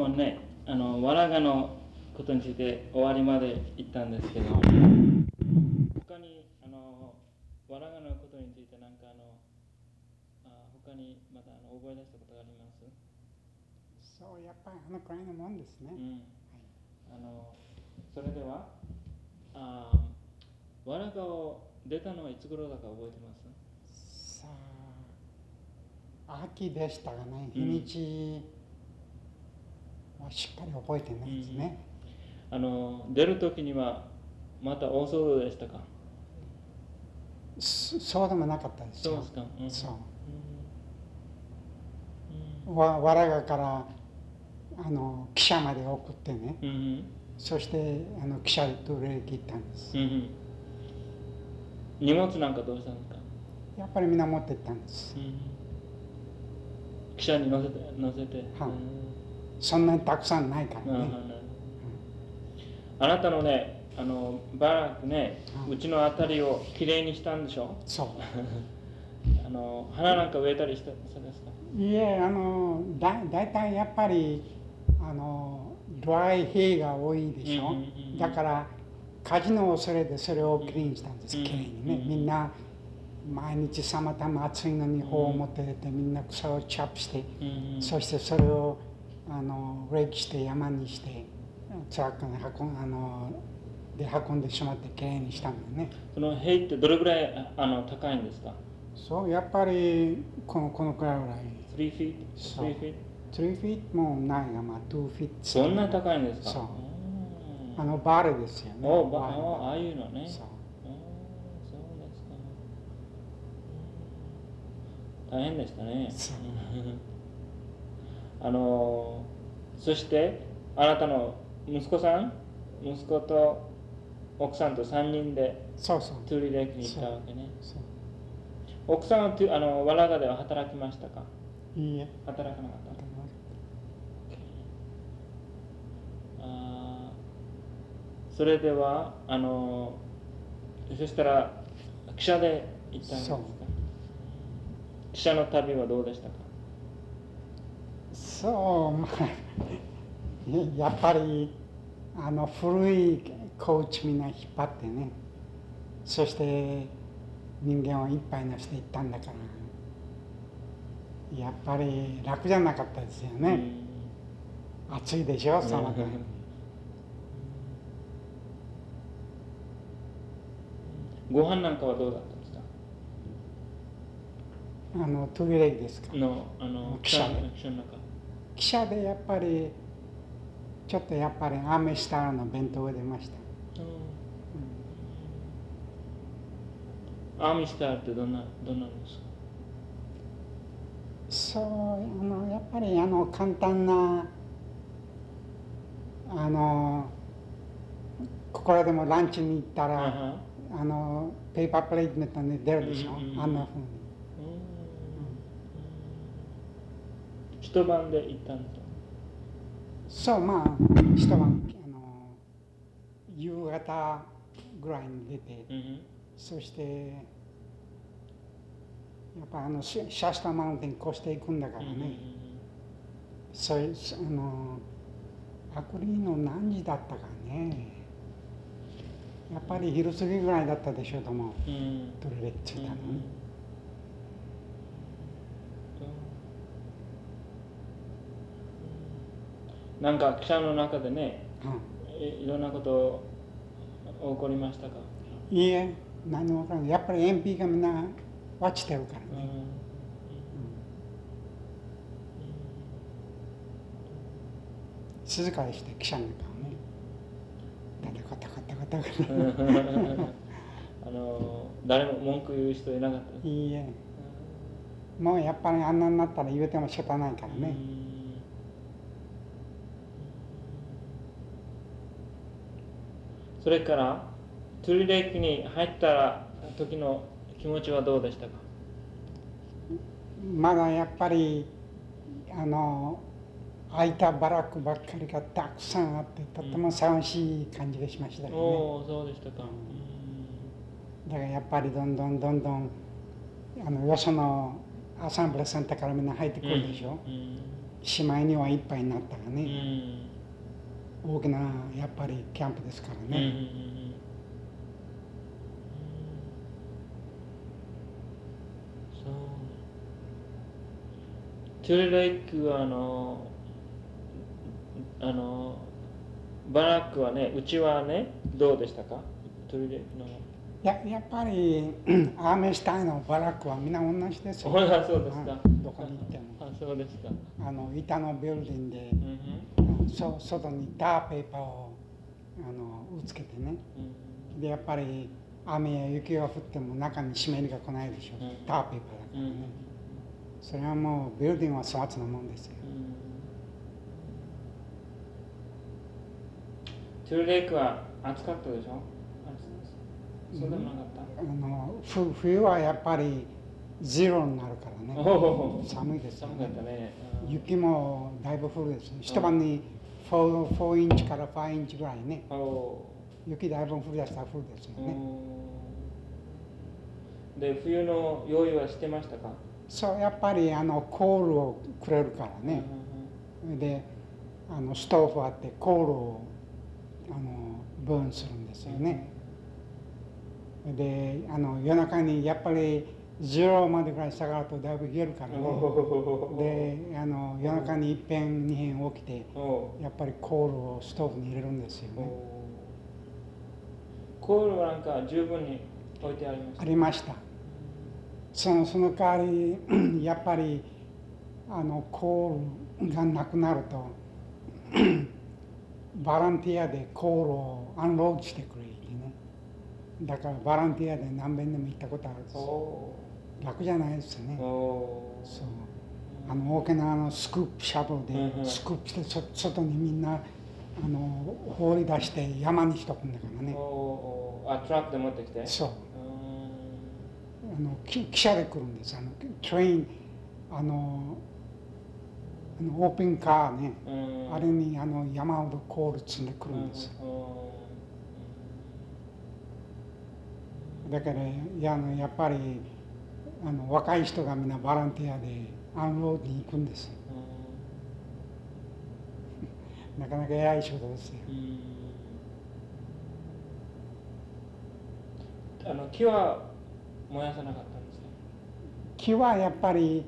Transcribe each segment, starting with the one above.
もね、あの、わらがのことについて終わりまで言ったんですけど、他に、あの、わらがのことについてなんかあの、あ他にまたあの覚え出したことがあります？そうやっぱりあのくらいのもんですね、うん。あの、それでは、あわらがを出たのはいつ頃だか覚えてます？さあ秋でしたがね。日うんにちはしっかり覚えてないですね、あの、出るときにはまた大騒動でしたか？そそうでもなかったですよ。そうですか？うん。わわらがからあの記者まで送ってね。うんうん。そしてあの記者と連絡行ったんです。うんうん。荷物なんかどうしたんですか、やっぱりみんな持って行ったんです。記者に乗せて乗せて、はいそんなにたくさんないからね、あなたのねあのバラクね、ううちの辺りをきれいにしたんでしょ？そう。あの花なんか植えたりしたそうですか？いえあのだだいたいやっぱりあのドライヘイが多いでしょ、だから火事の恐れでそれをきれいにしたんです、うん。きれいにね、うんみんな毎日さまたま暑いのに頬を持って出てみんな草をチャップして、そしてそれをあのレイキして山にしてトラックに運んあので運んでしまってきれいにしたんだよね。その塀ってどれぐらいああの高いんですか？そうやっぱりこのこのくらいぐらい ?3 feet? そう。3 feet? 3フィット？もないがまあ2フィットそんな高いんですか？そう。うんあのバーレですよね。おばワインあああいうのね。そう。そうですか。うん。大変でしたね。あのそしてあなたの息子さん息子と奥さんと3人でそうそう。トゥーリーレイクに行ったわけね。そう奥さんはトゥあのワラガでは働きましたか？いいえ。働かなかった。それではあのそしたら記者で行ったんですか？そう。記者の旅はどうでしたか？そうまあやっぱりあの古いコーチみんな引っ張ってねそして人間をいっぱい乗せていったんだからやっぱり楽じゃなかったですよね、暑いでしょ砂漠うん。ご飯なんかはどうだったんですか？あのトゥギレイですか？のあの記者で。記者の中記者でやっぱりちょっとやっぱりアーメスターの弁当が出ました、アーミスターってどんなどんなんですか？そうあのやっぱりあの簡単なあのここらでもランチに行ったら、はあのペーパープレートネットに出るでしょ、うんうんうんあんなふうに一晩で行ったんですかそうまあ一晩あの夕方ぐらいに出てうんそしてやっぱあのシシャスタマウンテン越していくんだからうんね、そういうあのアクリの何時だったかね。やっぱり昼過ぎぐらいだったでしょうと思ううん。うんトレレッチュだのね、なんか記者の中でねうん。いいろんなこと起こりましたか、いいえ何も分からない。やっぱり MP がみんな落ちてるからね、うん。静かにして記者の顔ねだってコタコタコタコタあの誰も文句言う人いなかったいいえ。もうやっぱりあんなになったら言うても仕方ないからね、それからトゥリレイクに入った時の気持ちはどうでしたか？まだやっぱりあの空いたバラックばっかりがたくさんあってとても寂しい感じがしましたよね、おおそうでしたか、だからやっぱりどんどんどんどんあのよそのアサンブレセンターからみんな入ってくるでしょ、うん。しまいにはいっぱいになったがうね、ん大きなやっぱりキャンプですからね、そう。トゥルレイクはあのあのバラックはねうちはねどうでしたか？トゥルレイクの。ややっぱり アーメスタインのバラックはみんな同じですよ、ほらそうですか。うんどこに行っても。あそうですか。あの板のビルディングで。うんそ外にターペーパーをあの打つけてね。うん。でやっぱり雨や雪が降っても中に湿りが来ないでしょ、うん。ターペーパーだからね、うん。それはもうビルディングは粗末なもんですよ。うん。トゥルレイクは暑かったでしょ？暑そうでもなかった？あのふ冬はやっぱりゼロになるからね。寒いですよ寒かったね。ね。雪もだいぶ降るですね一晩に 4, 4インチから5インチぐらいね。雪だいぶ降り出したら降るですよー。ね、うん。で冬の用意はしてましたか？そうやっぱりあのコールをくれるからね、であのストーブあってコールをあのブーンするんですよね、であの夜中にやっぱりゼロまでぐらい下がるとだいぶ冷えるからうん。ね。おであの夜中に一遍二遍起きてやっぱりコールをストーブに入れるんですよおねコールはなんか十分に置いてありました。ありました。そのその代わり やっぱりあのコールがなくなると バランティアでコールをアンロードしてくれってね。だからバランティアで何遍でも行ったことあるんですおよ。お楽じゃないですよね。そう。あの大きなあのスクープシャブルうんうん。でスクープしてそ外にみんなあの放り出して山にしとくんだからおね。あトラックで持ってきて？そう。うあのき汽車で来るんです。あのトレインあのあのオープンカーね、ーあれにあの山ほどコール積んでくるんです、だからやあのやっぱりあの若い人がみんなボランティアでアンロードに行くんです。なかなか偉い仕事ですよ。うん。あの木は燃やさなかったんですか？木はやっぱり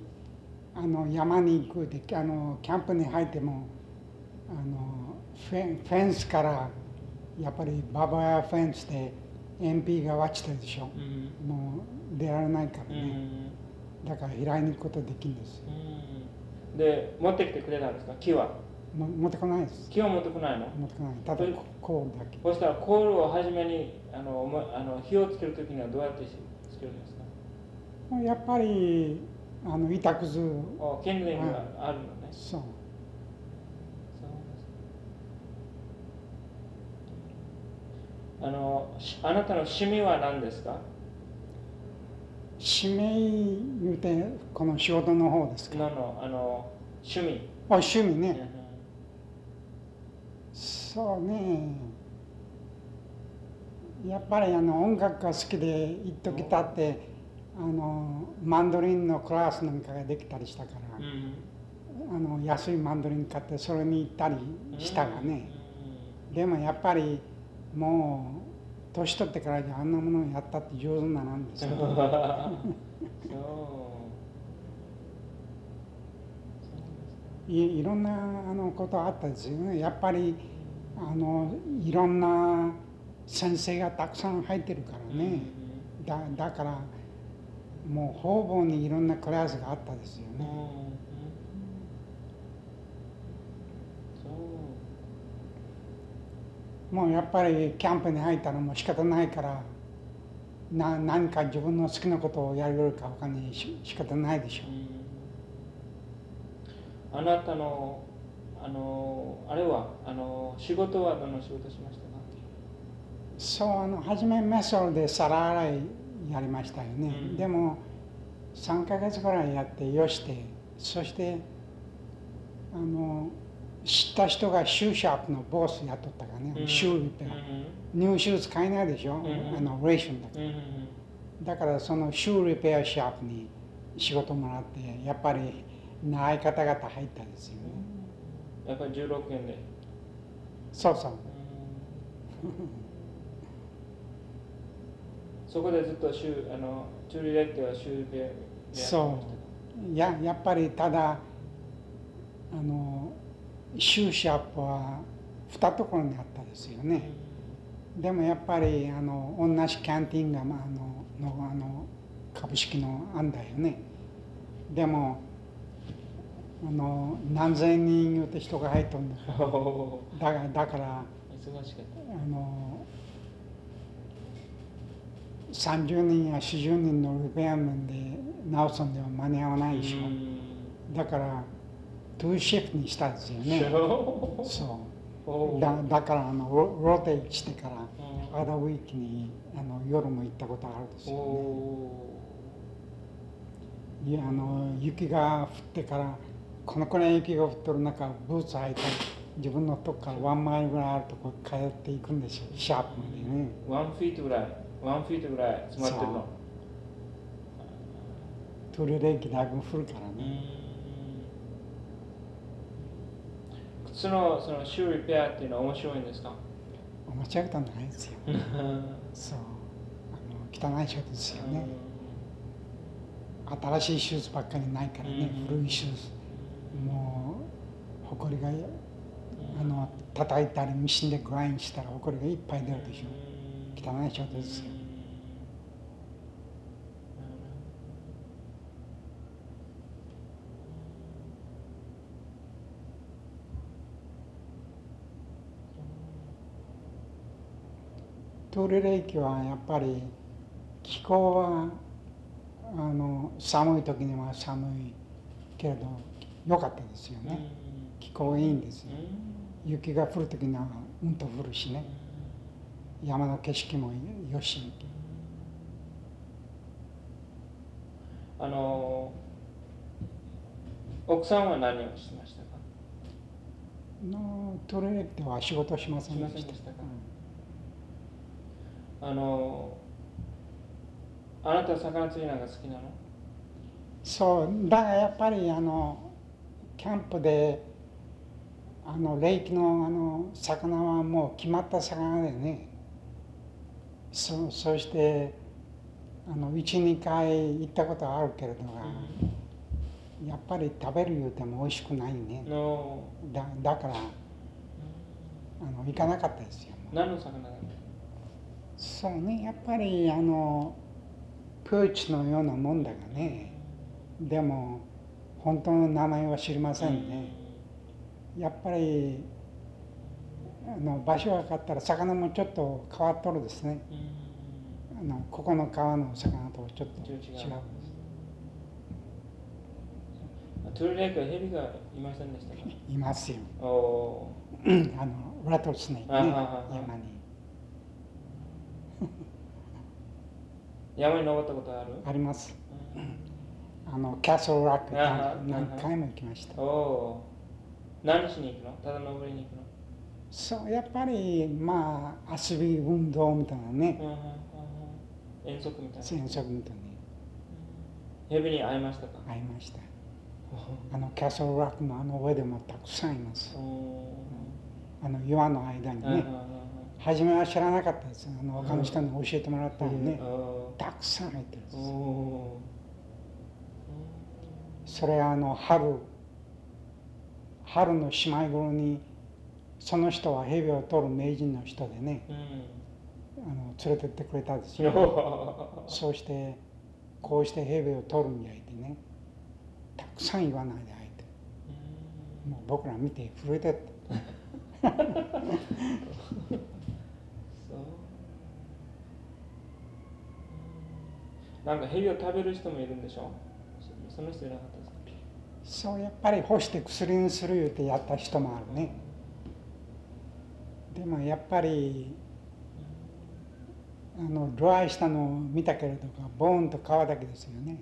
あの山に行くであのキャンプに入ってもあのフェンフェンスからやっぱりババヤフェンスで MP が落ちてるでしょ。うん。もう出られないからうん。ね、だから平井に行くことできるんですうん。で持ってきてくれたんですか？木は？も持ってこないです。木は持ってこないの？持ってこない。ただえコールだけ。そしたらコールを初めにあのもあの火をつけるときにはどうやってしつけるんですか？やっぱりあの板くずあキングリングがあるのね、そう。あのしあなたの趣味は何ですか？使命言うてこの仕事の方ですか？ののあの趣味、あ趣味ね、うんそうね。やっぱりあの音楽が好きで一時たってあのマンドリンのクラスなんかができたりしたから、うん。あの安いマンドリン買ってそれに行ったりしたがね、うでもやっぱりもう年取ってからじゃあんなものをやったって上手にならんですよ いいろんなあのことあったですよね。やっぱりあのいろんな先生がたくさん入ってるからね、だだからもう方々にいろんなクラスがあったですよね、そうもうやっぱりキャンプに入ったらもう仕方ないからな何か自分の好きなことをやるよりか他にし仕方ないでしょ。うん。あなたのあのあれはあの仕事はどの仕事しましたか？そうあの初めメソルで皿洗いやりましたよね、うん。でも3ヶ月ぐらいやってよしてそしてあの知った人がシューシャープのボス雇ったからね、うん。シューリペア、ニューシューズ買えないでしょ、ん。あのレーションだけ。うん。うんだからそのシューリペアシャープに仕事もらってやっぱりない方々入ったですよね。やっぱり16円で。そうそう。そこでずっと週あのチューリレッテは週でやってました。そう。ややっぱりただあのシューシャップは2ところにあったですよね。でもやっぱりあの同じキャンティンが、まあ、あののあの株式の案だよね。でもあの何千人言うて人が入っとるん だからおだからだからー忙しかった。あの30人や40人のリペア面で直すんでは間に合わないでしょ。だから2シフトにしたんですよね。そう。だだからあのロローテイしてからアダウィークにあの夜も行ったことあるんですよ、ね。おいやあの雪が降ってからこのくらい雪が降ってる中ブーツ履いて自分のとこからワンマイルぐらいあるとこ通っていくんですよシャープまでね。ーワンフィートぐらいワンフィートぐらい詰まってるの。トゥルレーキだいぶ降るからうねん靴のそのシューリペアっていうのは面白いんですか？面白いことないですよ。そう。あの汚いシャツですよね。新しいシューズばっかりないからね。うん。古いシューズ。もうほこりがあの叩いたりミシンでグラインしたらほこりがいっぱい出るでしょ。汚いシャツですよトルレイキはやっぱり気候はあの寒い時には寒いけれど良かったですよね。気候いいんですよ。雪が降る時にはうんと降るしね。山の景色もよし。あの奥さんは何をしてましたか？のトルレイキは仕事しませんでした。しませんでしたか？あのあなた魚釣りなんか好きなの？そうだからやっぱりあのキャンプであのレイキのあの魚はもう決まった魚でね。そそしてあの12回行ったことあるけれどが、やっぱり食べる言うても美味しくないね。の。だだからあの行かなかったですよ。何の魚なの？そうね。やっぱりあのプーチのようなもんだがね。でも本当の名前は知りませんね、やっぱりあの場所が分かったら魚もちょっと変わっとるですね。あのここの川の魚とちょっと違う。トゥルレイクはヘビがいませんでしたか？いますよ。お あのラトルスネークね。山に山に登ったことある？あります。うん。あのキャッスルラック何回も行きました。何しに行くの？ただ登りに行くの？そうやっぱりまあ遊び運動みたいなね。遠足みたいな。遠足みたいにヘビに会いましたか？会いました。あのキャッスルラックのあの上でもたくさんいます。おあの岩の間にね初めは知らなかったですあの他の人に教えてもらったのうん。ねおたくさん入ってるんでーすおそれはあの春春のしまい頃にその人は蛇を取る名人の人でねあの連れてってくれたんですおよー そうしてこうして蛇を取るんやいてねたくさん岩の間に入ってもう僕ら見て震えてって そうなんかヘビを食べる人もいるんでしょ？そその人いなかったですか？そうやっぱり干して薬にする言うてやった人もあるね。でもやっぱりあのドライしたのを見たけれどボーンと皮だけですよね。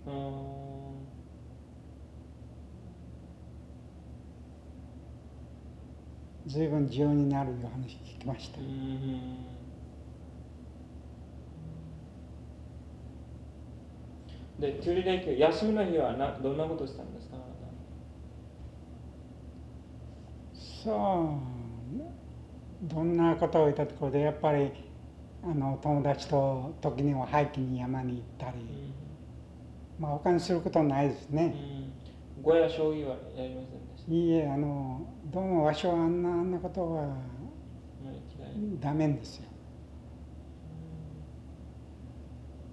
随分重要になるいう話聞きましたで、十二連休、休みの日はなどんなことしたんですか？そうどんなことをいたところでやっぱりあの友達と時にはハイキに山に行ったり、うん、まあ他にすることないですね、うん、ごや将棋はやりませんでいいえあのどうもわしはあんなあんなことはダメですよ。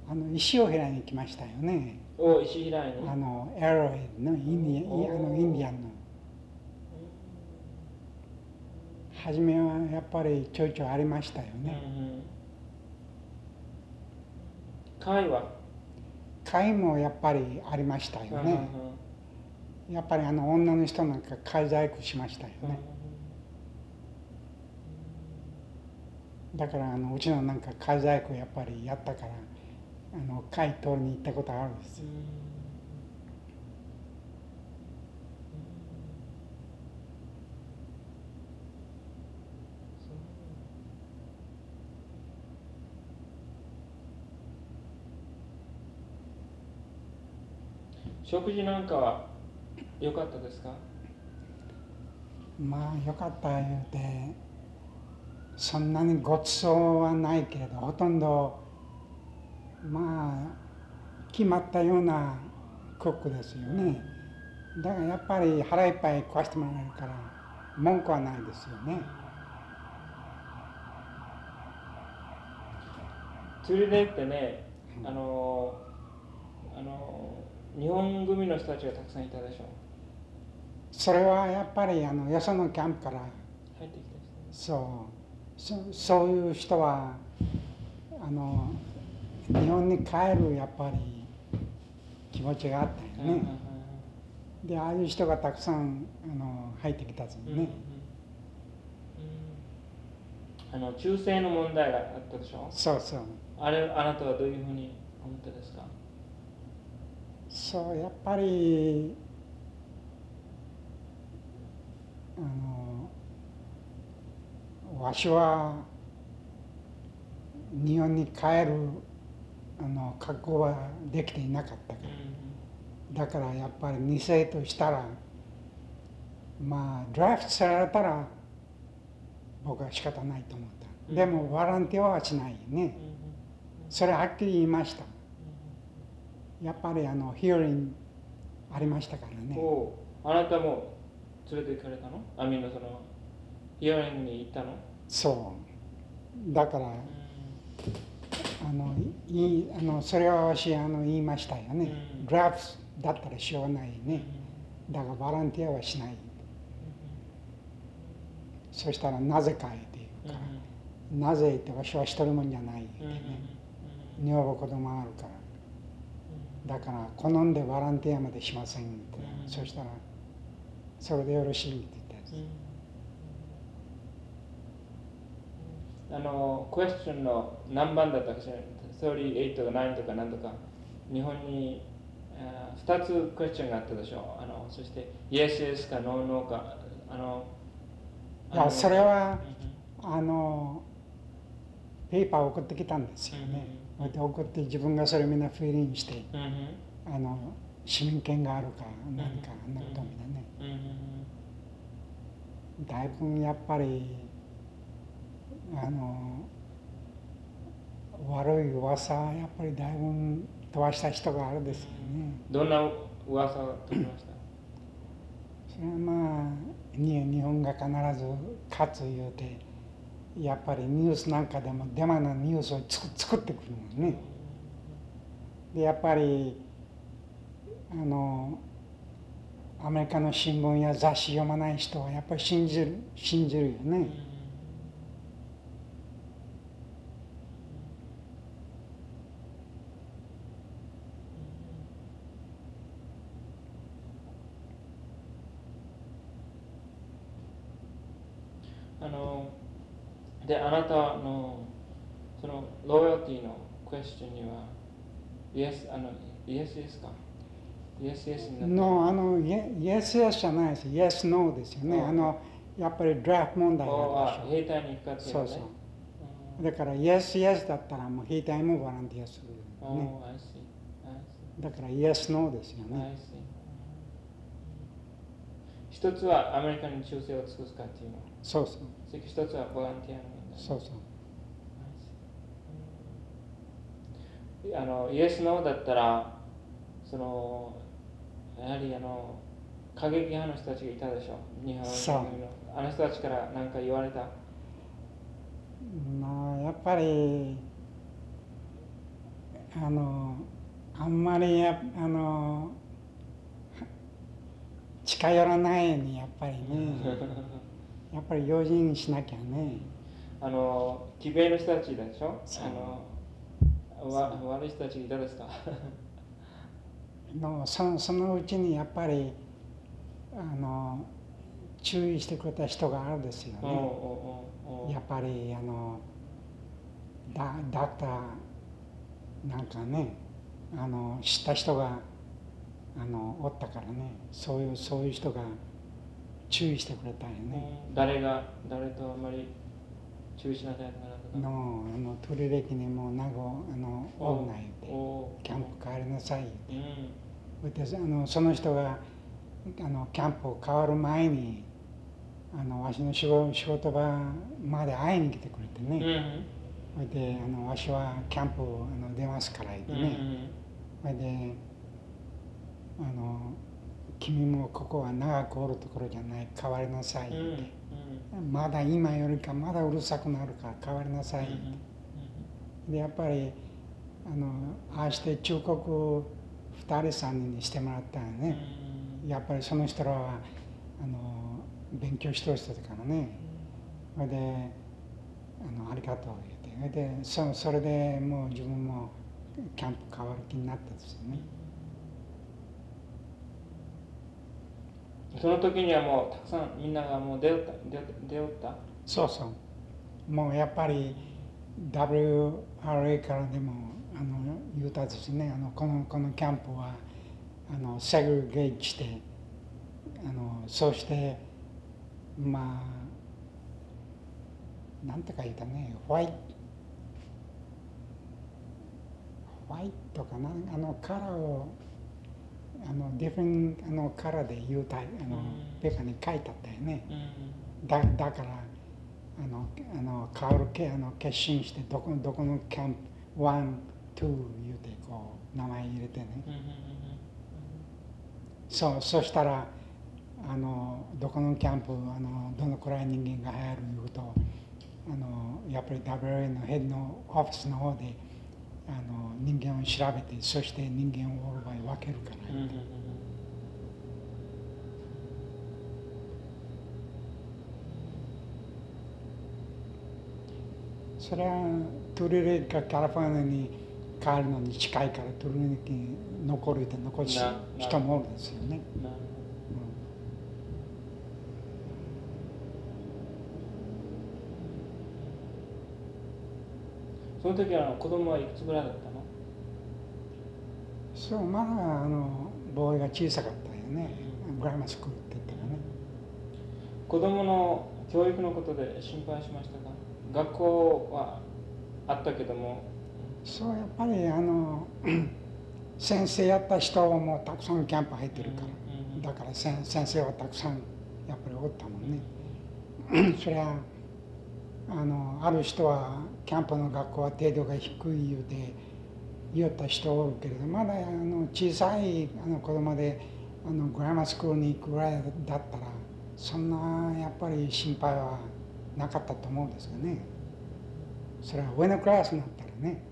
あの石を拾いに来ましたよね。お石平に？あのエロヘッドのインディあのインディアンの。初めはやっぱりちょいちょいありましたようんねうん。貝は？貝もやっぱりありましたよね。やっぱりあの女の人なんか貝細工しましたよね。だからあのうちのなんか貝細工やっぱりやったからあの貝取りに行ったことあるんですよ。食事なんかは良かったですか？まあよかった言うてそんなにごちそうはないけれどほとんどまあ決まったようなコックですよね。だからやっぱり腹いっぱい食わしてもらえるから文句はないですよね。釣りでってねあのあの日本組の人たちがたくさんいたでしょ。それはやっぱりあのよそのキャンプから。入ってきた人。そう。そそういう人はあの日本に帰るやっぱり気持ちがあったよね、でああいう人がたくさんあの入ってきたんですようんうんあの中性の問題があったでしょ？そうそう。あれあなたはどういうふうに思ったですか？そうやっぱりあのわしは日本に帰るあの覚悟はできていなかったから。だからやっぱり2世としたらまあドラフトされたら僕は仕方ないと思った。でもボランティアはしないよねそれはっきり言いました。やっぱりあのヒアリングありましたからね。あなたも連れて行かれたの？アミのそのヒアリングに行ったの、そう。だからあのいいあのそれは私あの言いましたよね、うん。ドラフトだったらしょうがないね。だからボランティアはしない。そしたらなぜかいって言うから、なぜって私は一人もんじゃない。ってね、女房子供あるから。だから好んでボランティアまでしませんって、うん。そしたらそれでよろしいって言ったん。です、あのクエスチョンの何番だったかしら38とか9とか何とか。日本にあー2つクエスチョンがあったでしょ。うあのそして Yes, Yes か No, No か。あのいやそれはうん。あのペーパーを送ってきたんですよね、それで送って自分がそれみんなフィーリングしてうんうん。あの市民権があるか何かあんなことみたいねうんうん。だいぶやっぱりあの悪い噂やっぱりだいぶ飛ばした人があるですよね。どんな噂を取りました？それはまあに日本が必ず勝つ言うてやっぱりニュースなんかでもデマなニュースをつく作ってくるもんね。でやっぱりあのアメリカの新聞や雑誌読まない人はやっぱり信じる信じるよね、あのであなたのそのロイヤルティのクエスチョンには Yes あの Yes Yes か？Yes Yes になってのあのイエイエスイエスじゃないです。イエスノーですよね。ああのやっぱりドラフト問題おがあるでしあ兵隊に行くかそうそう。だからイエスイエスだったらもう兵隊もボランティアするね。お I see I だからイエスノーですよ see ね see 一つはアメリカに忠誠を尽くすかっていうの。そうそう。一つはボランティアのそうそう。あのイエスの王だったらそのやはりあの過激派の人たちがいたでしょ日本のあの人たちから何か言われた。まあやっぱりあのあんまりやあの近寄らないようにやっぱりね。やっぱり用心しなきゃねあのキベの人たちでしょ？あのわ悪い人たちいたですか？のそのそのうちにやっぱりあの注意してくれた人があるんですよね。おうおうおうやっぱりあのダダクターなんかねあの知った人があのおったからね。そういうそういう人が注意してくれたんよね。うん。誰が誰とあんまり注意しなさいのあのトリレキにも名護あのおるな言ってキャンプ帰りなさい言ってうん。あのその人があのキャンプを変わる前にあのわしの仕事仕事場まで会いに来てくれてうんね、それであのわしはキャンプをあの出ますから言ってうんね、それであの君もここは長くおるところじゃない変わりなさいうんうん。言って、まだ今よりかまだうるさくなるから変わりなさい。って、でやっぱりあのああして忠告2人3人にしてもらったよね、やっぱりその人らはあの勉強してる人だからね。それであのありがとう言って。でそそれでもう自分もキャンプ変わる気になったんですよね。その時にはもうたくさんみんながもう出会った出出会った？そうそう。もうやっぱり WRA からでもあの言うたですね。あのこのこのキャンプはあのセグゲーしてあのそうしてまあなんとか言ったね。ホワイトホワイトかな？あのカラーをあのディフェンあのカラーで言うたいあのうん。ペーパーに書いてあったよね。うん。だだからあのあの変わるけあの決心してどこどこのキャンプワン、ツー言うてこう名前入れてね。そうそしたらあのどこのキャンプあのどのくらい人間が入るいうとあのやっぱり WA のヘッドのオフィスの方であの人間を調べてそして人間をオールバイ分けるから、うんうんうんそれはトゥルレかカリフォルニアに帰るのに近いからトゥルレに残るって残すなな人もおるんですよね。うんなるその時は子供はいくつぐらいだったの？そうまだあのボーイが小さかったよね。グラマースクールって言ったらね。子供の教育のことで心配しましたか？学校はあったけども。そうやっぱりあの 先生やった人もたくさんキャンプ入ってるから、だから先先生はたくさんやっぱりおったもんね。そりゃあのある人はキャンプの学校は程度が低い言うて言った人おるけれどまだあの小さいあの子供であのグラマースクールに行くぐらいだったらそんなやっぱり心配はなかったと思うんですよね。それは上のクラスになったらね。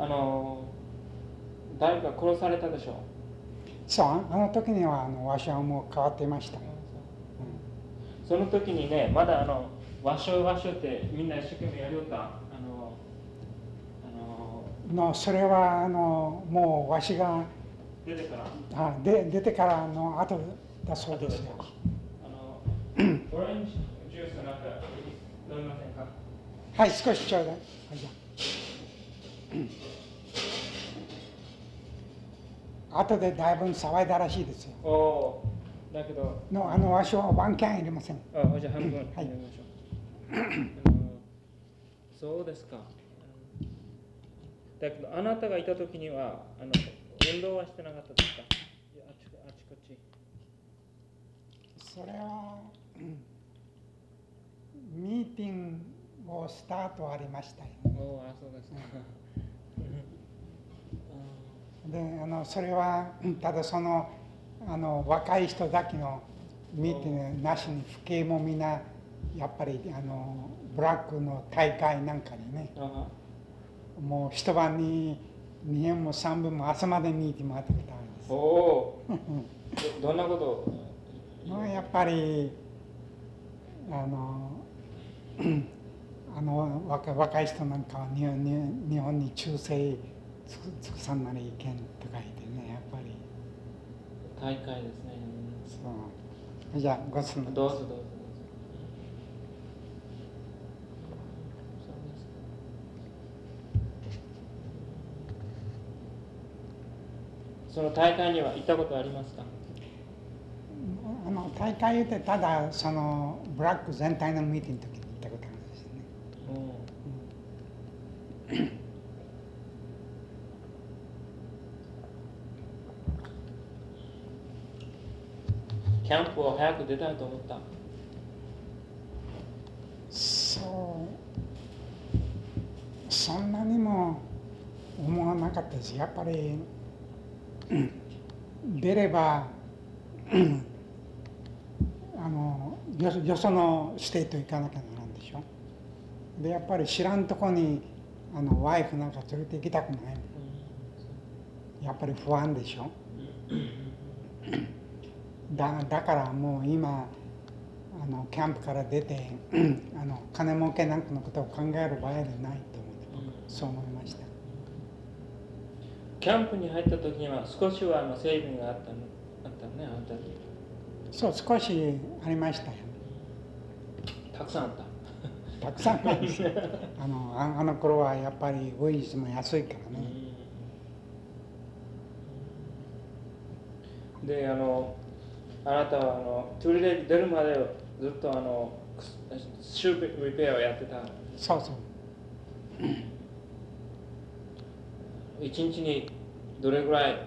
あの誰か殺されたでしょそうあの時にはあのわしはもう変わっていました、うん。その時にねまだあの和尚和尚ってみんな一生懸命やりよった？あのあののそれはあのもうわしが出てから？あで出てからの後だそうですよ。あのオレ ンジジュースなんか飲みませんか？はい少しちょうだい。はい。じ後でだいぶ騒いだらしいですよ。おおだけど。のあのわしはワンキャン入れません。あじゃあ半分。はい。やりましょう、そうですか。だけどあなたがいた時にはあの運動はしてなかったですか？あちこあちこち。それは、うん。ミーティングをスタートありましたよ。おおあそうですかであのそれはうんただそのあの若い人だけのミーティングなしに父兄もみんなやっぱりあのブラックの大会なんかにねもう一晩に2円も3分も朝までミーティング回ってきたんです。お。お。ど どんなこと？をまあやっぱりあのあの若若い人なんかは日本に日本に忠誠つくさんなりいけんとか言ってねやっぱり。大会ですね。そうじゃあご質問どうぞどうぞ。どうぞその大会には行ったことありますか？あの大会言ってただそのブラック全体のミーティングの時に行ったことあるんですよね。キャンプを早く出たいと思った。そう。そんなにも思わなかったですやっぱりうん。出ればうん。あのよよその state 行かなきゃならんでしょ。でやっぱり知らんとこにあのワイフなんか連れて行きたくないやっぱり不安でしょだだからもう今あのキャンプから出て あの金儲けなんかのことを考える場合でないと思って僕そう思いました。キャンプに入った時には少しはあの整備があったのあったのねあなたにそう少しありましたよ。たくさんあった。たくさんあります あのああの頃はやっぱりウイズも安いからね、であのあなたはあのトゥリレ出るまでずっとあのシューリペアをやってた。そうそう。一日にどれぐらい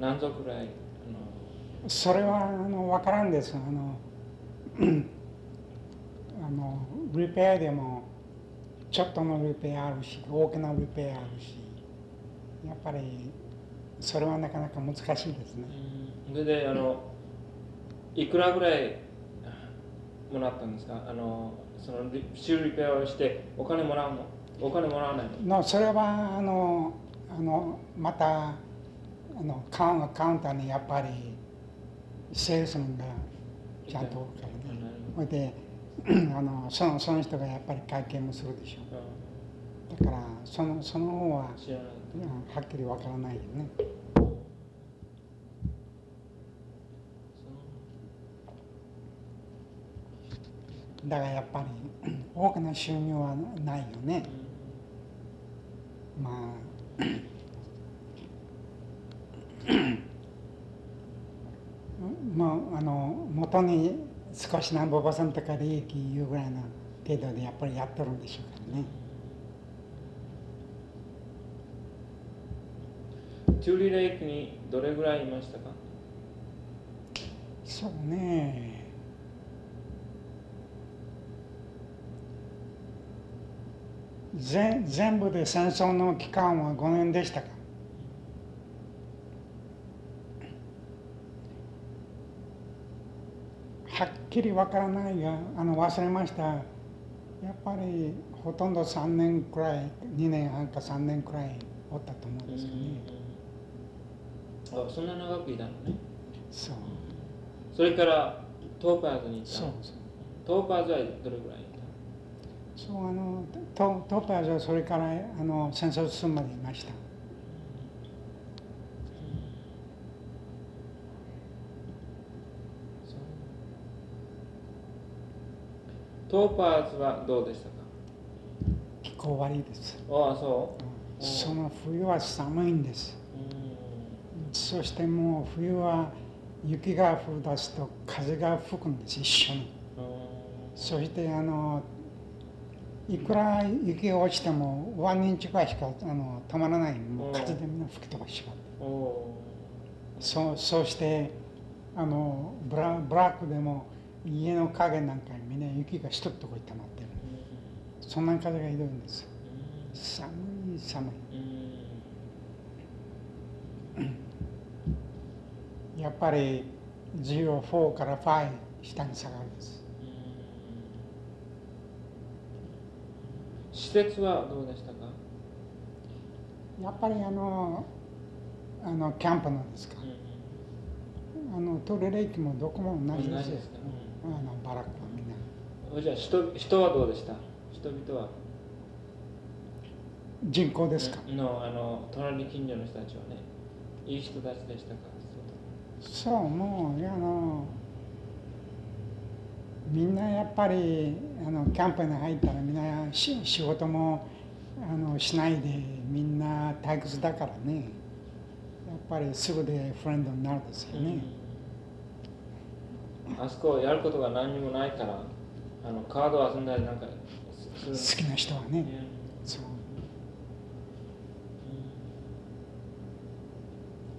何足ぐらいあそれはあの分からんです。あの あのリペアでもちょっとのリペアあるし大きなリペアあるしやっぱりそれはなかなか難しいですね。のそれであのいくらぐらいもらったんですか？あのそのリシューリペアをしてお金もらうの？お金もらわないの？のそれはあのあのまたあのカウンカウンターにやっぱりセールスマンがちゃんとおるからねそれで あのそのその人がやっぱり会見もするでしょ。だからそのその方ははっきりわからないよねだからやっぱり大きな収入はないよね。まあまああの元に少し何ぼパーセントか利益いうぐらいの程度でやっぱりやっとるんでしょうからね。トゥーリーレイクにどれぐらいいましたか？そうねぜ全部で戦争の期間は5年でしたか？はっきりわからないがあの忘れました。やっぱりほとんど3年くらい2年半か3年くらいおったと思うんですよね。あそんな長くいたのね。そう。それからトーパーズに行ったの。そうそう。トーパーズはどれぐらい？そうあのトトーパーズはそれからあの戦争進むまでいました。トーパーズはどうでしたか？気候悪いです。ああそその冬は寒いんです。ううん。そしてもう冬は雪が降り出すと風が吹くんです一緒に。そしてあのいくら雪が落ちてもワンインチぐらいしかあの止まらないもう風でみんな吹き飛ばしちまうおそうしてあのブラブラックでも家の影なんかにみんな雪が一とこに溜まってるそんな風がひどいんですよ。寒い寒い。やっぱり04から5下に下がるんです施設はどうでしたか？やっぱりあのあのキャンプなんですか。あのトレレイキもどこも同じですよ。同じですかあのバラックはみんな。じゃあ人人はどうでした？人々は。人口ですか、のあの隣近所の人たちはねいい人たちでしたか？そう。もうあのみんなやっぱりあのキャンプに入ったらみんなし仕事もあのしないでみんな退屈だからね。やっぱりすぐでフレンドになるんですよね、あそこやることが何にもないからあのカード遊んだりなんか好きな人はね、そう。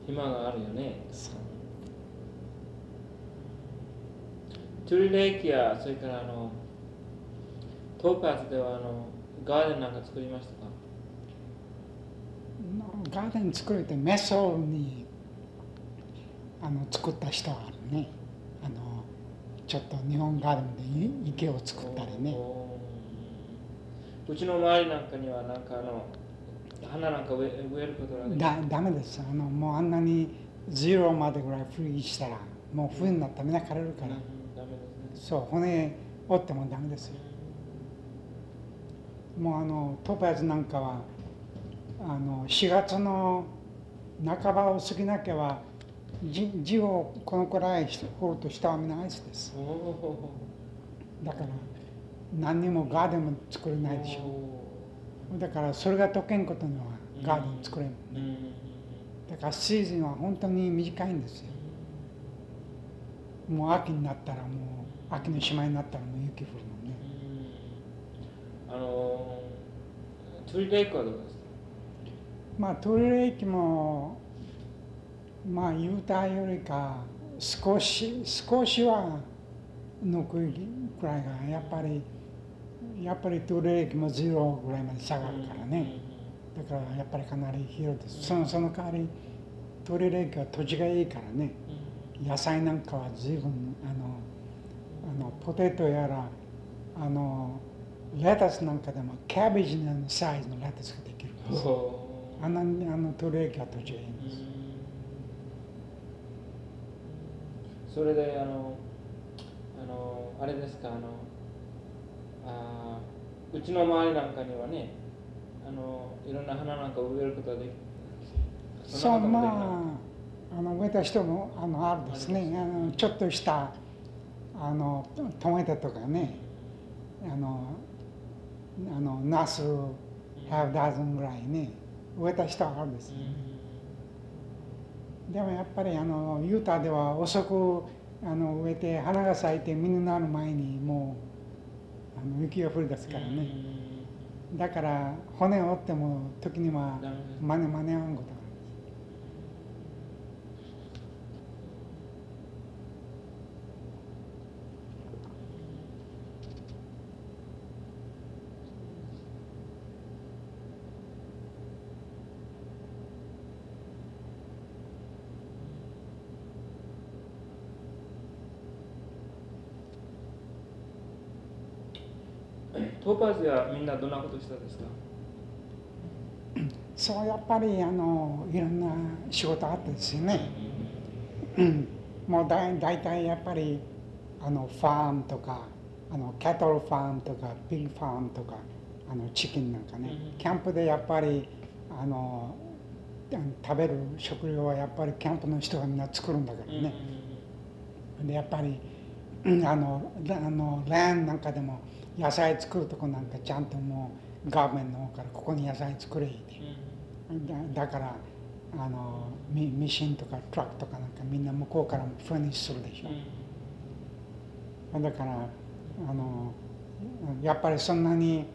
暇があるよね。そうトゥリレイキやそれからあのトーパーズではあのガーデンなんか作りましたか？ガーデン作るってメソにあの作った人はあるねあのちょっと日本ガーデンで池を作ったりね。うちの周りなんかにはなんかあの花なんか植え植えることができだダメです。あのもうあんなにゼロまでぐらい冬したらもう冬になったらみんな枯れるから、うんそう骨折ってもダメですよ。もうあのトパーズなんかはあの4月の半ばを過ぎなきゃは地地をこのくらい掘ると下はみんなアイスです。だから何にもガーデンも作れないでしょだからそれが解けんことにはガーデン作れん。だからシーズンは本当に短いんですよ。もう秋になったらもう秋のしまいになったらもう雪降るもんねあのトゥリレイクはどうですか？まあトイレ駅もまあ言うたよりか少し少しは抜くくらいがやっぱりやっぱりトイレ駅もゼロぐらいまで下がるからね。だからやっぱりかなり広いです。そのその代わりトイレ駅は土地がいいからね。野菜なんかは随分あのあのポテトやらあのレタスなんかでもキャベジのサイズのレタスができるんです。おあのあのトレーキは土地がいいん。ですそれであのあのあれですかあのあーうちの周りなんかにはねあのいろんな花なんか植えることができそうまああの植えた人もあのあるですね。あのちょっとしたあのトマトとかねあのあのナスハーフダズンぐらいね植えた人はあるんですねでもやっぱりあのユータでは遅くあの植えて花が咲いて実になる前にもうあの雪が降り出すからね。だから骨を折っても時にはダメです間に間に合わんこトーパーズはみんなどんなことしたんですか？そうやっぱりあのいろんな仕事あってですよね、うん、もうだい大体やっぱりあのファームとかあのキャトルファームとかピグファームとかあのチキンなんかね、うん。キャンプでやっぱりあの食べる食料はやっぱりキャンプの人がみんな作るんだからね、でやっぱりうんあのラあのランなんかでも野菜作るとこなんかちゃんともうガーメンの方からここに野菜作れってだだからあのミミシンとかトラックとかなんかみんな向こうからもファニッシュするでしょ、だからあのやっぱりそんなに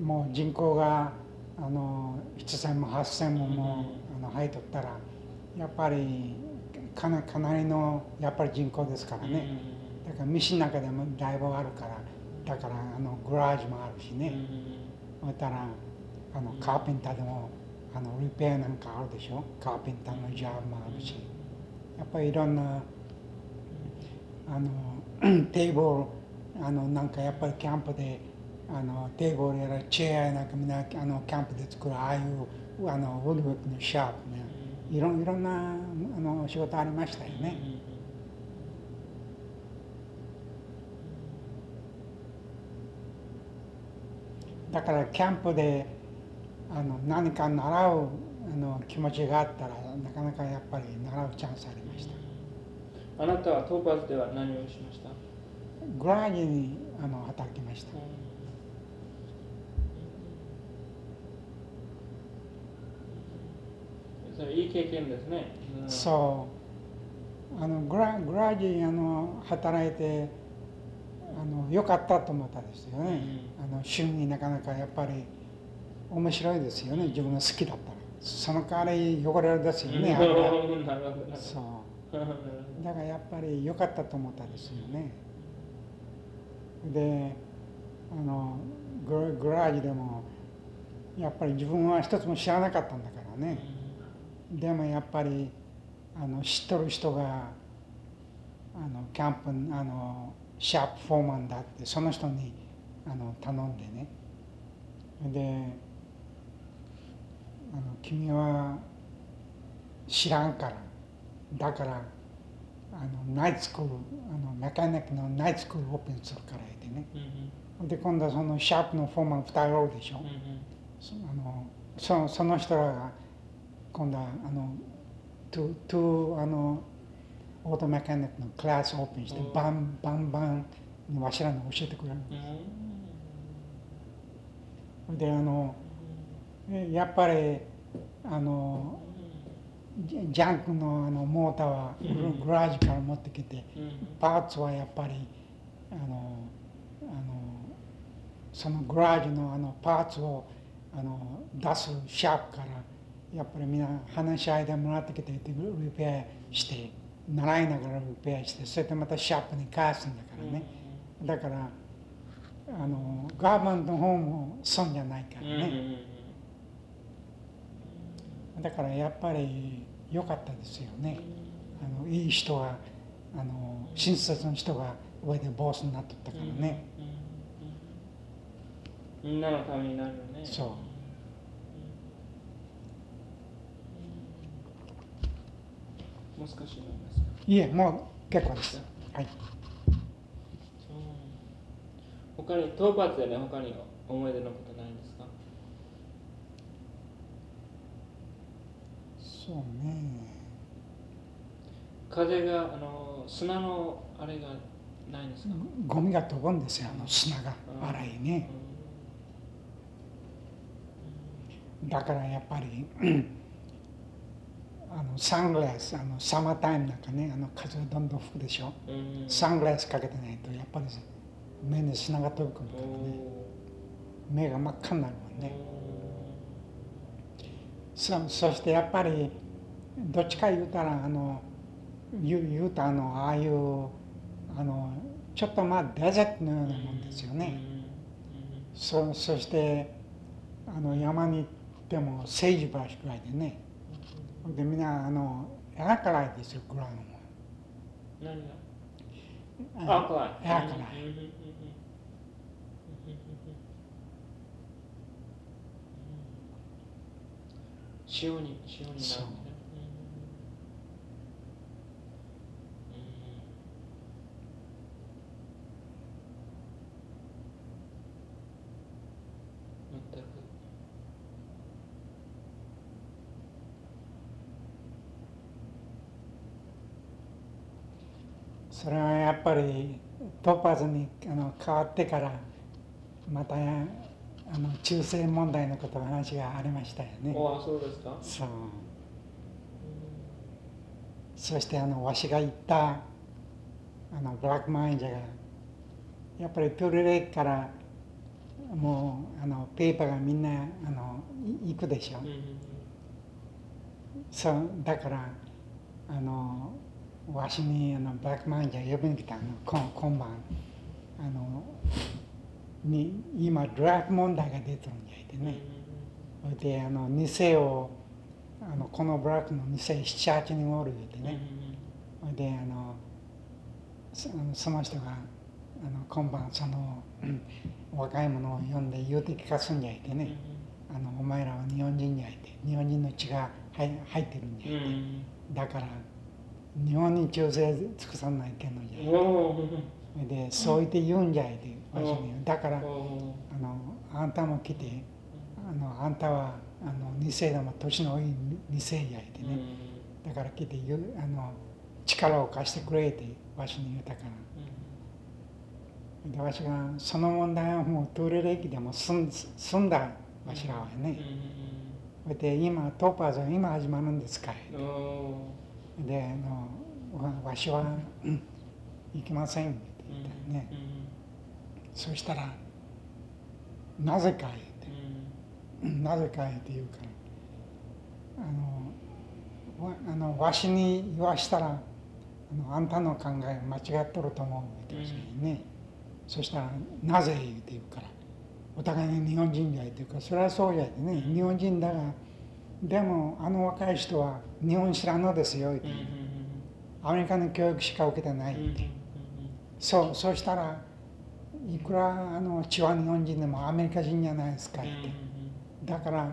もう人口があの7,000も8,000ももう、あの入っとったらやっぱりかなかなりのやっぱり人口ですからね、だからミシンの中でもだいぶあるからだからあのグラージもあるしね、そしたらあのカーペンターでもあのリペアなんかあるでしょ？カーペンターのジャブもあるし。やっぱりいろんなあの テーブルあのなんかやっぱりキャンプであのテーブルやらチェアなんかみんなあのキャンプで作るああいうあのウッドウックのシャープね。いろいろんなあの仕事ありましたよね。だからキャンプであの何か習うあの気持ちがあったらなかなかやっぱり習うチャンスありました。あなたはトーパーズでは何をしました？グラージにあの働きました。それいい経験ですね。そう。あのグラグラージあの働いてあの良かったと思ったですよね、あの週になかなかやっぱり面白いですよね。自分が好きだったら。その代わり汚れるですよね、そう。だからやっぱり良かったと思ったですよね。であのググラージでもやっぱり自分は一つも知らなかったんだからね、でもやっぱりあの知っとる人があのキャンプあのシャープフォーマンだってその人にあの頼んでね。であの君は知らんから。だからあのナイトスクールあのメカニックのナイトスクールオープンするから言ってね、で今度はそのシャープのフォーマン2人おるでしょ、そあのそその人らが今度はあのトゥトゥあのオートメカニックのクラスオープンしてバンバンバンにわしらに教えてくれるんです。であのやっぱりあのジャンクのあのモーターはググラージから持ってきて、パーツはやっぱりあのあのそのグラージのあのパーツをあの出すシャープからやっぱりみんな話し合いでもらってきてリペアして習いながらリペアしてそれでまたシャープに返すんだからね、だからあのガーバンの方も損じゃないからね、だからやっぱり良かったですよね。あのいい人があの親切の人が上でボスになっとったからね、みんなのためになるよね。そう。もう少し飲みますかいえもう結構です。はい。他にトーパーズでね他に思い出のことないんですか？そうね。風があの砂のあれがないんですか、ゴミが飛ぶんですよあの砂が荒いねだからやっぱりあのサングラスあのサマータイムなんかねあの風がどんどん吹くでしょ、うん。サングラスかけてないとやっぱり目に砂が飛ぶからね。目が真っ赤になるもんね。そそしてやっぱりどっちか言うたらあの言う言うたあのああいうあのちょっとまあデザートのようなもんですよね、そそしてあの山に行ってもセージブラシぐらいでねでみんなあのエア辛いですよグラウン何があ怖い。エア辛い。塩に塩になるんですねうん全くそれはやっぱりトーパーズにあの変わってからまたあの中世問題のことの話がありましたよね。おあそうですか？そう。そしてあのわしが行ったあのブラックマインジャーがやっぱりトゥルレイクからもうあのペーパーがみんなあのい行くでしょ、うんうん。そうだからあのわしにあのブラックマンジャー呼びに来たの。今今晩。あのに今ドラッグ問題が出てるんじゃいてね、それであの店をあのこのブラックの店78人おる言うてね、それであのそその人があの今晩その若い者を呼んで言うて聞かすんじゃいてね、あのお前らは日本人じゃいて。日本人の血が入入ってるんじゃいて、だから日本に忠誠尽くさないけんのじゃ。いて、おーそれでそう言って言うんじゃいてわしに。だからおあのあんたも来てあのあんたはあの2世でも年の多い2世やいてーうん。ね、だから来て言うあの力を貸してくれってわしに言うたから。でわしがその問題はもうトゥーレレ駅でも済ん済んだわしらはうん。ね、それで今トーパーズは今始まるんですかいであのわわしは、うん行きませんってー言ったね、うんそしたらなぜか言って。うんなぜかって言うから。あのわあのわしに言わしたらあのあんたの考え間違っとると思うって言ってね、そしたら「なぜ?」言うて言うから。お互いに日本人じゃいって言うから。それはそうじゃいってね日本人だがでもあの若い人は日本知らんのですよアメリカの教育しか受けてないって、そうそうしたらいくらあの血は日本人でもアメリカ人じゃないですかって。だから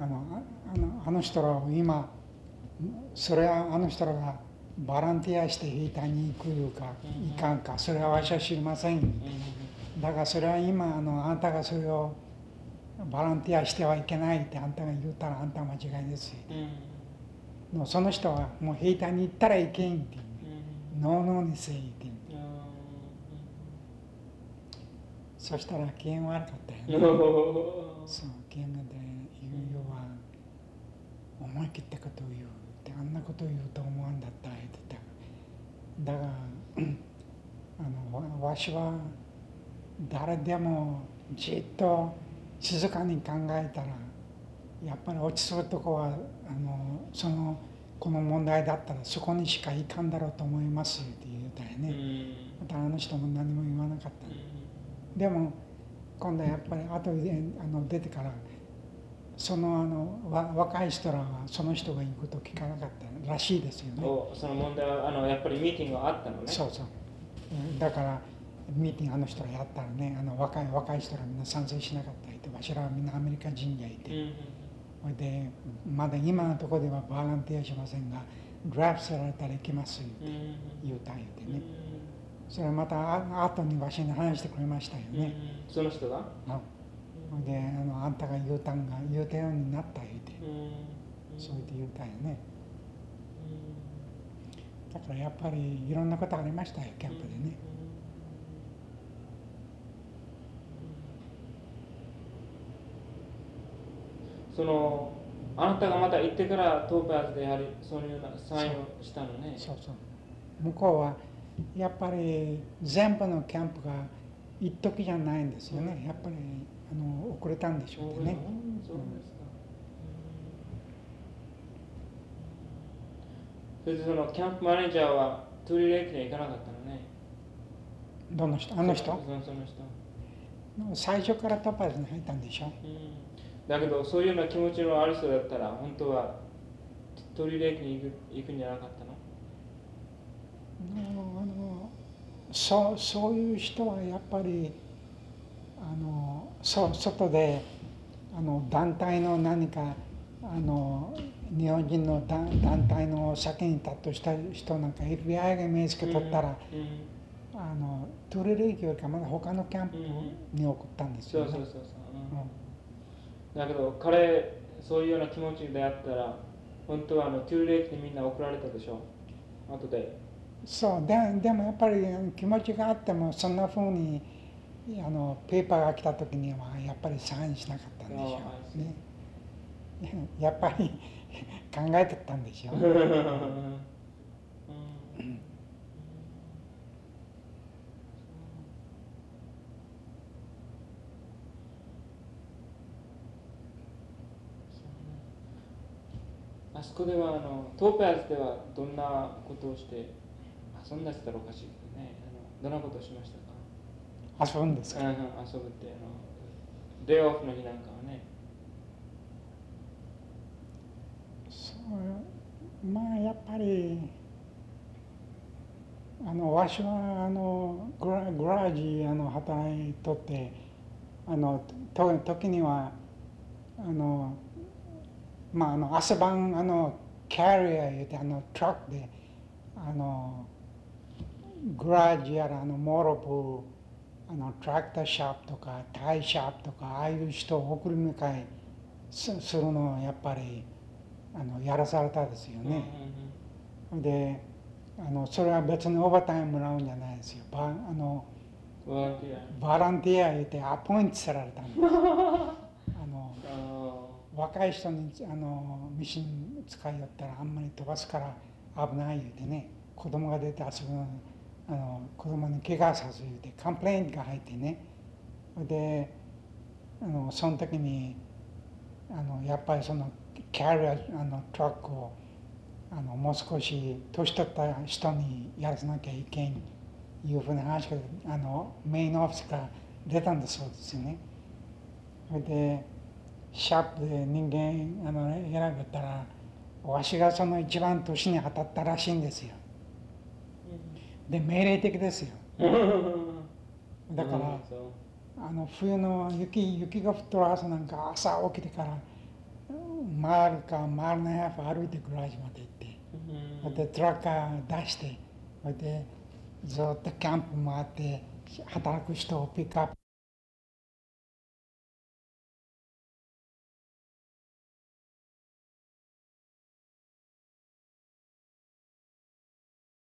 あのああのあの人らを今それはあの人らがボランティアして兵隊に行くいうかうんいかんか。それは私は知りません。だからそれは今あのあんたがそれをボランティアしてはいけないってあんたが言うたらあんたは間違いですようん。もその人はもう兵隊に行ったらいけんってう。ん。ノーノーにせいってあそしたら機嫌悪かったーよね。そう機嫌がで言うよは思い切ったことを言うってあんなことを言うと思わんだった言ってた。だが あのわわしは誰でもじっと静かに考えたらやっぱり落ち着くとこはあのそのこの問題だったらそこにしかいかんだろうと思いますって言うたようん。ね、またあの人も何も言わなかった、うんでも今度はやっぱり後であの出てからそのあのわ若い人らはその人が言うことを聞かなかったらしいですよね。おその問題はあのやっぱりミーティングがあったのね。そうそう。うんだからミーティングあの人らやったらねあの若い若い人らみんな賛成しなかったってわしらはみんなアメリカ人がいて、うんうんそれでまだ今のところではボランティアしませんがドラフトされたら行きますようんうん言うた言うてうんね、それはまたあ後にわしに話してくれましたようんね、その人が？いであのあんたが言うたんが言うたようになった言うて、うんそう言って言うたよね。だからやっぱりいろんなことありましたよキャンプでね、そのあなたがまた行ってからトーパーズでやはりそういうサインをしたのね。そうそう。向こうはやっぱり全部のキャンプが一時じゃないんですよね、やっぱりあの遅れたんでしょうね、うんそうですか。それでそのキャンプマネージャーはトゥリーレイクには行かなかったのね。どの人？あの人？その人。最初からトパズに入ったんでしょ。うんだけどそういうような気持ちのある人だったら本当はトゥリーレイクに行く行くんじゃなかったの？あのそうそういう人はやっぱりあのそ外であの団体の何かあの日本人の団団体の先に立っとした人なんか FBI が目つけとったら、うんあのトゥレレイキよりかまだ他のキャンプに送ったんですよね。そうそうそうそう、うんうんだけど彼そういうような気持ちであったら本当はあのトゥリーレイクにみんな送られたでしょ後でそうででもやっぱり気持ちがあってもそんなふうにあのペーパーが来た時にはやっぱりサインしなかったんでしょうね。やっぱり考えてたんでしょう。あそこではあのトーペアズではどんなことをして遊んだしたらおかしいけどねあのどんなことをしましたか？遊ぶんですか？うんうん遊ぶってあの。デイオフの日なんかはね。そうまあやっぱりあのわしはあのグラグラージあの働いとってあのと時にはあのまああの朝晩あのキャリア言ってあのトラックであのグラージやらあのモーロプあのトラクターショップとかタイショップとかああいう人を送り迎えすするのはやっぱりあのやらされたですよね。であのそれは別にオーバータイムもらうんじゃないですよ。バあのうんうんボランティバランティア言ってアポイントされたの。あのアあ若い人にあのミシン使いよったらあんまり飛ばすから危ない言うてね子供が出て遊ぶのにあの子供に怪我させる言うてカンプレインが入ってねであのその時にあのやっぱりそのキャリアあのトラックをあのもう少し年取った人にやらせなきゃいけんいうふうな話があのメインオフィスから出たんだそうですよね。でシャープで人間あの選べたらわしがその一番年に当たったらしいんですよ。で命令的ですよ。だから、あの冬の雪雪が降ってる朝なんか朝起きてからマイルかマイルのハーフ歩いてグラージまで行って。うんでトラッカー出してそれでずっとキャンプ回って働く人をピックアップ